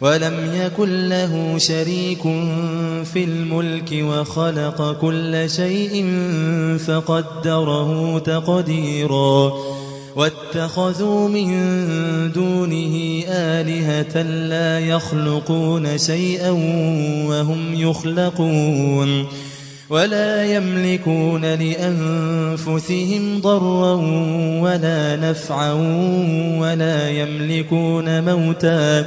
ولم يكن له شريك في الملك وخلق كل شيء فقدره تقديرا. واتخذوا من دونه آلهة لا يخلقون شيئا وهم يخلقون. ولا يملكون لأنفسهم ضرا ولا نفعا ولا يملكون موتا.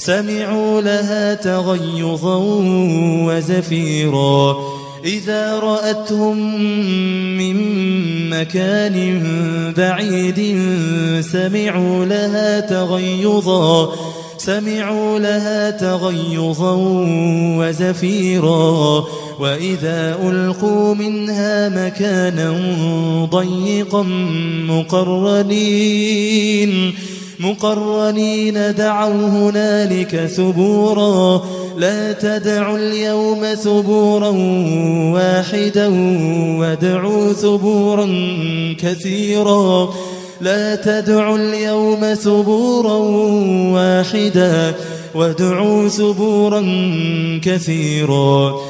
سمعوا لها تغيظا وزفيرا. إذا رأتهم من مكان بعيد سمعوا لها تغيظا سمعوا لها تغيظا وزفيرا. وإذا ألقوا منها مكانا ضيقا مقرنين. مقرنين دعوا هنالك ثبورا. لا تدعوا اليوم ثبورا واحدا وادعوا ثبورا كثيرا. لا تدعوا اليوم ثبورا واحدا وادعوا ثبورا كثيرا.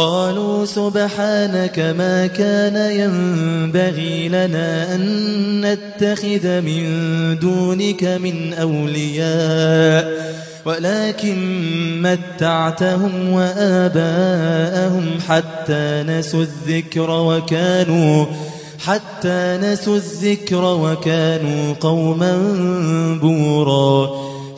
قالوا سبحانك ما كان ينبغي لنا أن نتخذ من دونك من أولياء ولكن متعتهم وآباءهم حتى نسوا الذكر وكانوا حتى نسوا الذكر وكانوا قوما بورا.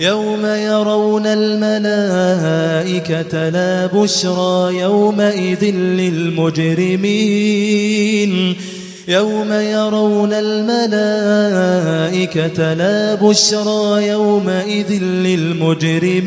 يوم يرون الملائكة لا بشرى يومئذ للمجرمين. يوم يرون الملائكة لا بشرى يومئذ للمجرمين.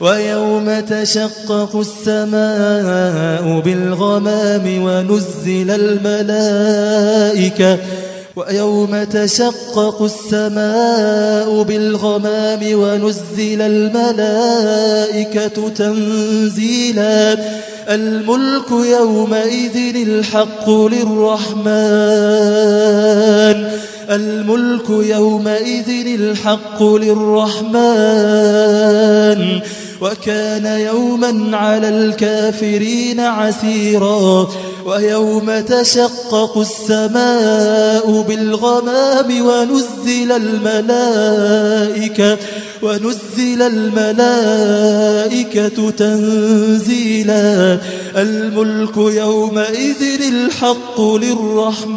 ويوم تشقق السماء بالغمام ونزل الملائكة. ويوم تشقق السماء بالغمام ونزل الملائكة تنزيلا. الملك يومئذ الحق للرحمن. الملك يومئذ الحق للرحمن. وكان يوما على الكافرين عسيرا ويوم تشقق السماء بالغمام ونزل الملائكة ونزل الملائكة تنزيلا. الملك يومئذ الحق للرحمن.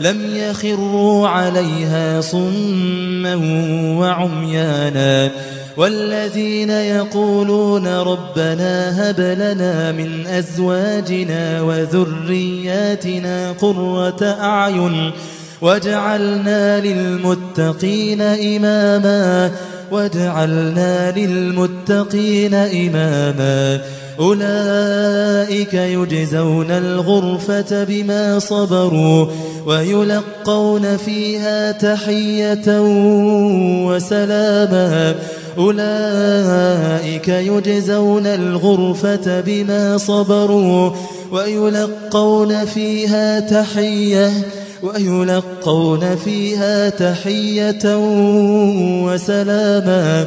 لم يخروا عليها صما وعميانا والذين يقولون ربنا هب لنا من أزواجنا وذرياتنا قرة أعين واجعلنا للمتقين إماما واجعلنا للمتقين إماما أولئك يجزون الغرفة بما صبروا ويلقون فيها تحية وسلاما. أولئك يجزون الغرفة بما صبروا ويلقون فيها تحية ويلقون فيها تحية وسلاما.